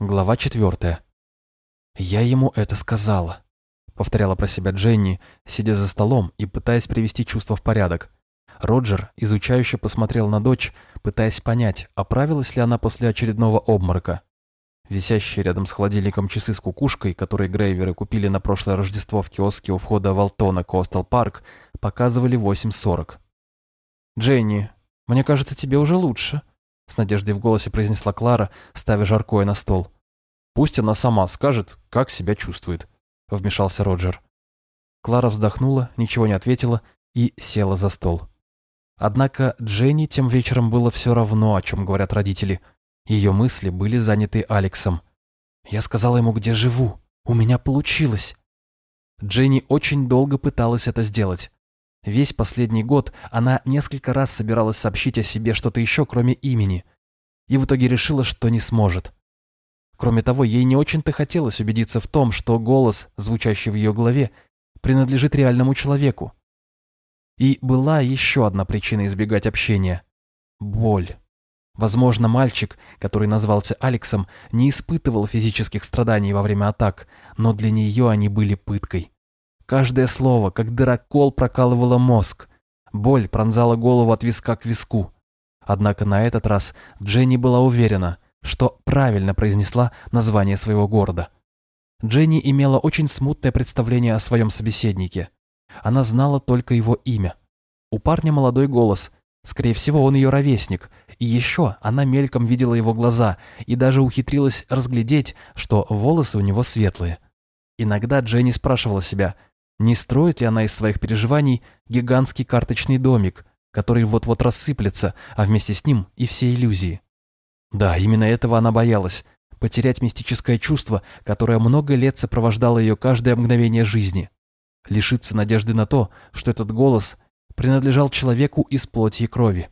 Глава четвертая. «Я ему это сказала», — повторяла про себя Дженни, сидя за столом и пытаясь привести чувства в порядок. Роджер изучающе посмотрел на дочь, пытаясь понять, оправилась ли она после очередного обморока. Висящие рядом с холодильником часы с кукушкой, которые Грейверы купили на прошлое Рождество в киоске у входа в Алтона Костел Парк, показывали 8.40. «Дженни, мне кажется, тебе уже лучше», с надеждой в голосе произнесла Клара, ставя жаркое на стол. «Пусть она сама скажет, как себя чувствует», — вмешался Роджер. Клара вздохнула, ничего не ответила и села за стол. Однако Дженни тем вечером было все равно, о чем говорят родители. Ее мысли были заняты Алексом. «Я сказала ему, где живу. У меня получилось». Дженни очень долго пыталась это сделать. Весь последний год она несколько раз собиралась сообщить о себе что-то еще, кроме имени, и в итоге решила, что не сможет. Кроме того, ей не очень-то хотелось убедиться в том, что голос, звучащий в ее голове, принадлежит реальному человеку. И была еще одна причина избегать общения – боль. Возможно, мальчик, который назвался Алексом, не испытывал физических страданий во время атак, но для нее они были пыткой. Каждое слово, как дырокол, прокалывало мозг. Боль пронзала голову от виска к виску. Однако на этот раз Дженни была уверена, что правильно произнесла название своего города. Дженни имела очень смутное представление о своем собеседнике. Она знала только его имя. У парня молодой голос, скорее всего, он ее ровесник, и еще она мельком видела его глаза и даже ухитрилась разглядеть, что волосы у него светлые. Иногда Дженни спрашивала себя – не строит ли она из своих переживаний гигантский карточный домик, который вот-вот рассыплется, а вместе с ним и все иллюзии? Да, именно этого она боялась – потерять мистическое чувство, которое много лет сопровождало ее каждое мгновение жизни. Лишиться надежды на то, что этот голос принадлежал человеку из плоти и крови.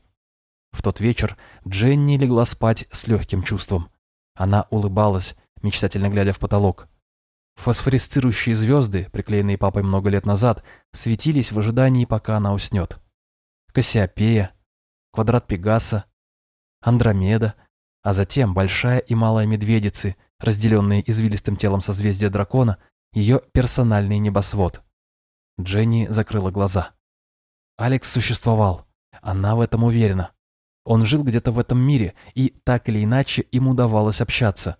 В тот вечер Дженни легла спать с легким чувством. Она улыбалась, мечтательно глядя в потолок. Фосфорисцирующие звезды, приклеенные папой много лет назад, светились в ожидании, пока она уснет. Кассиопея, квадрат Пегаса, Андромеда, а затем Большая и Малая Медведицы, разделенные извилистым телом созвездия дракона, ее персональный небосвод. Дженни закрыла глаза. Алекс существовал, она в этом уверена. Он жил где-то в этом мире, и так или иначе им удавалось общаться.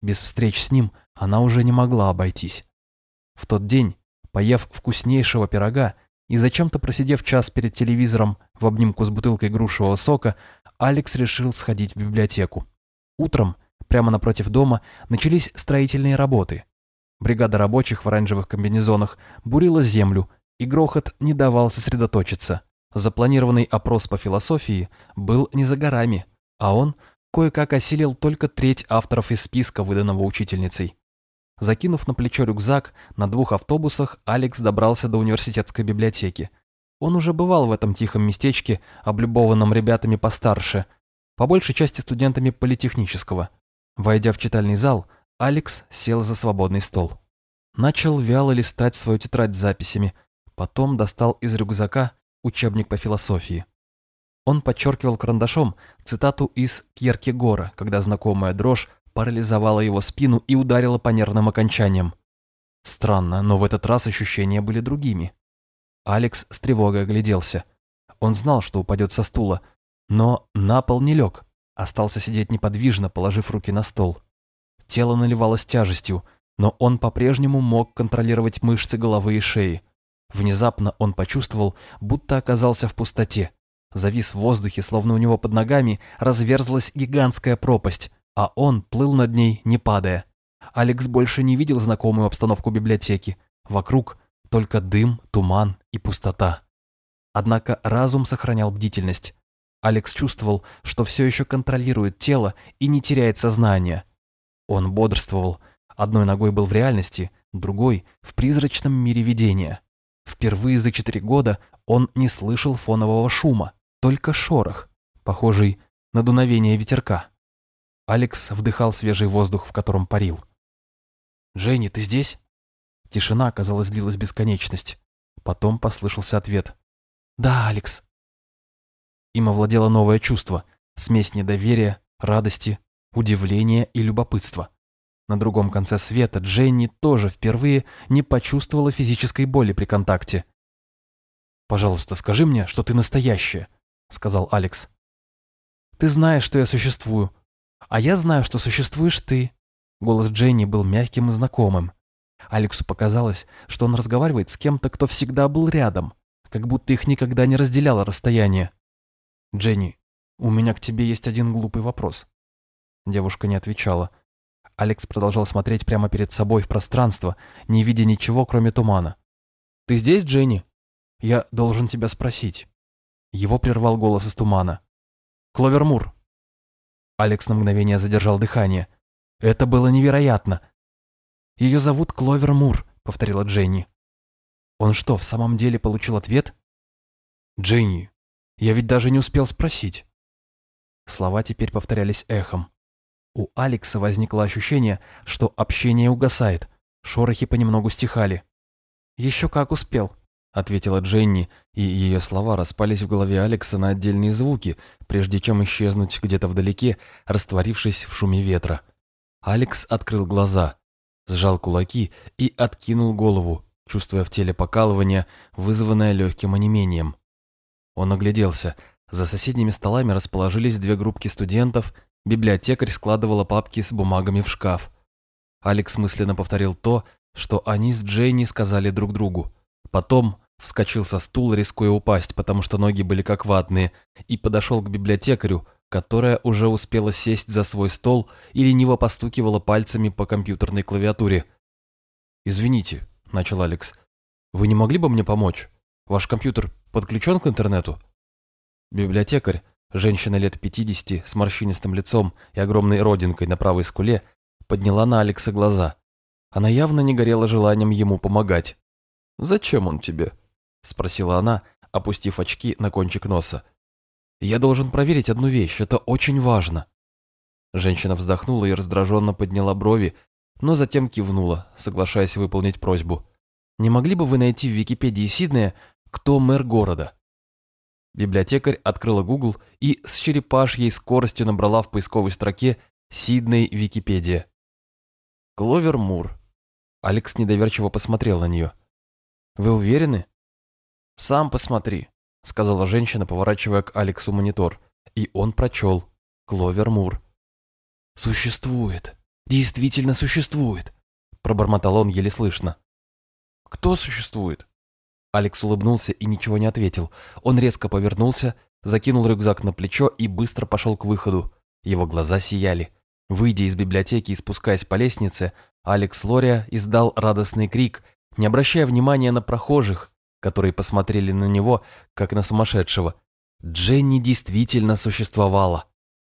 Без встреч с ним – она уже не могла обойтись. В тот день, поев вкуснейшего пирога и зачем-то просидев час перед телевизором в обнимку с бутылкой грушевого сока, Алекс решил сходить в библиотеку. Утром, прямо напротив дома, начались строительные работы. Бригада рабочих в оранжевых комбинезонах бурила землю, и грохот не давал сосредоточиться. Запланированный опрос по философии был не за горами, а он кое-как осилил только треть авторов из списка, выданного учительницей. Закинув на плечо рюкзак, на двух автобусах Алекс добрался до университетской библиотеки. Он уже бывал в этом тихом местечке, облюбованном ребятами постарше, по большей части студентами политехнического. Войдя в читальный зал, Алекс сел за свободный стол. Начал вяло листать свою тетрадь с записями, потом достал из рюкзака учебник по философии. Он подчеркивал карандашом цитату из Кьеркегора, когда знакомая дрожь парализовала его спину и ударила по нервным окончаниям. Странно, но в этот раз ощущения были другими. Алекс с тревогой огляделся. Он знал, что упадет со стула, но на пол не лег, остался сидеть неподвижно, положив руки на стол. Тело наливалось тяжестью, но он по-прежнему мог контролировать мышцы головы и шеи. Внезапно он почувствовал, будто оказался в пустоте. Завис в воздухе, словно у него под ногами разверзлась гигантская пропасть, а он плыл над ней, не падая. Алекс больше не видел знакомую обстановку библиотеки. Вокруг только дым, туман и пустота. Однако разум сохранял бдительность. Алекс чувствовал, что все еще контролирует тело и не теряет сознание. Он бодрствовал. Одной ногой был в реальности, другой — в призрачном мире видения. Впервые за четыре года он не слышал фонового шума, только шорох, похожий на дуновение ветерка. Алекс вдыхал свежий воздух, в котором парил. «Дженни, ты здесь?» Тишина, казалось, длилась бесконечность. Потом послышался ответ. «Да, Алекс». Им овладело новое чувство, смесь недоверия, радости, удивления и любопытства. На другом конце света Дженни тоже впервые не почувствовала физической боли при контакте. «Пожалуйста, скажи мне, что ты настоящая», — сказал Алекс. «Ты знаешь, что я существую. А я знаю, что существуешь ты». Голос Дженни был мягким и знакомым. Алексу показалось, что он разговаривает с кем-то, кто всегда был рядом, как будто их никогда не разделяло расстояние. «Дженни, у меня к тебе есть один глупый вопрос». Девушка не отвечала. Алекс продолжал смотреть прямо перед собой в пространство, не видя ничего, кроме тумана. «Ты здесь, Дженни?» «Я должен тебя спросить». Его прервал голос из тумана. «Кловер Мур». Алекс на мгновение задержал дыхание. Это было невероятно. «Ее зовут Кловер Мур», — повторила Дженни. «Он что, в самом деле получил ответ?» «Дженни, я ведь даже не успел спросить». Слова теперь повторялись эхом. У Алекса возникло ощущение, что общение угасает, шорохи понемногу стихали. «Еще как успел», — ответила Дженни, и ее слова распались в голове Алекса на отдельные звуки, прежде чем исчезнуть где-то вдалеке, растворившись в шуме ветра. Алекс открыл глаза, сжал кулаки и откинул голову, чувствуя в теле покалывание, вызванное легким онемением. Он огляделся. За соседними столами расположились две группки студентов Библиотекарь складывала папки с бумагами в шкаф. Алекс мысленно повторил то, что они с Джейни сказали друг другу. Потом вскочил со стула, рискуя упасть, потому что ноги были как ватные, и подошел к библиотекарю, которая уже успела сесть за свой стол и лениво постукивала пальцами по компьютерной клавиатуре. «Извините», — начал Алекс, — «вы не могли бы мне помочь? Ваш компьютер подключен к интернету?» Библиотекарь, Женщина лет 50 с морщинистым лицом и огромной родинкой на правой скуле подняла на Алекса глаза. Она явно не горела желанием ему помогать. «Зачем он тебе?» – спросила она, опустив очки на кончик носа. «Я должен проверить одну вещь, это очень важно». Женщина вздохнула и раздраженно подняла брови, но затем кивнула, соглашаясь выполнить просьбу. «Не могли бы вы найти в Википедии Сиднея, кто мэр города?» Библиотекарь открыла Google и с черепашьей скоростью набрала в поисковой строке «Сидней Википедия». «Кловер Мур». Алекс недоверчиво посмотрел на нее. «Вы уверены?» «Сам посмотри», — сказала женщина, поворачивая к Алексу монитор. И он прочел. «Кловер Мур». «Существует. Действительно существует», — пробормотал он еле слышно. «Кто существует?» Алекс улыбнулся и ничего не ответил. Он резко повернулся, закинул рюкзак на плечо и быстро пошел к выходу. Его глаза сияли. Выйдя из библиотеки и спускаясь по лестнице, Алекс Лория издал радостный крик, не обращая внимания на прохожих, которые посмотрели на него, как на сумасшедшего. Дженни действительно существовала.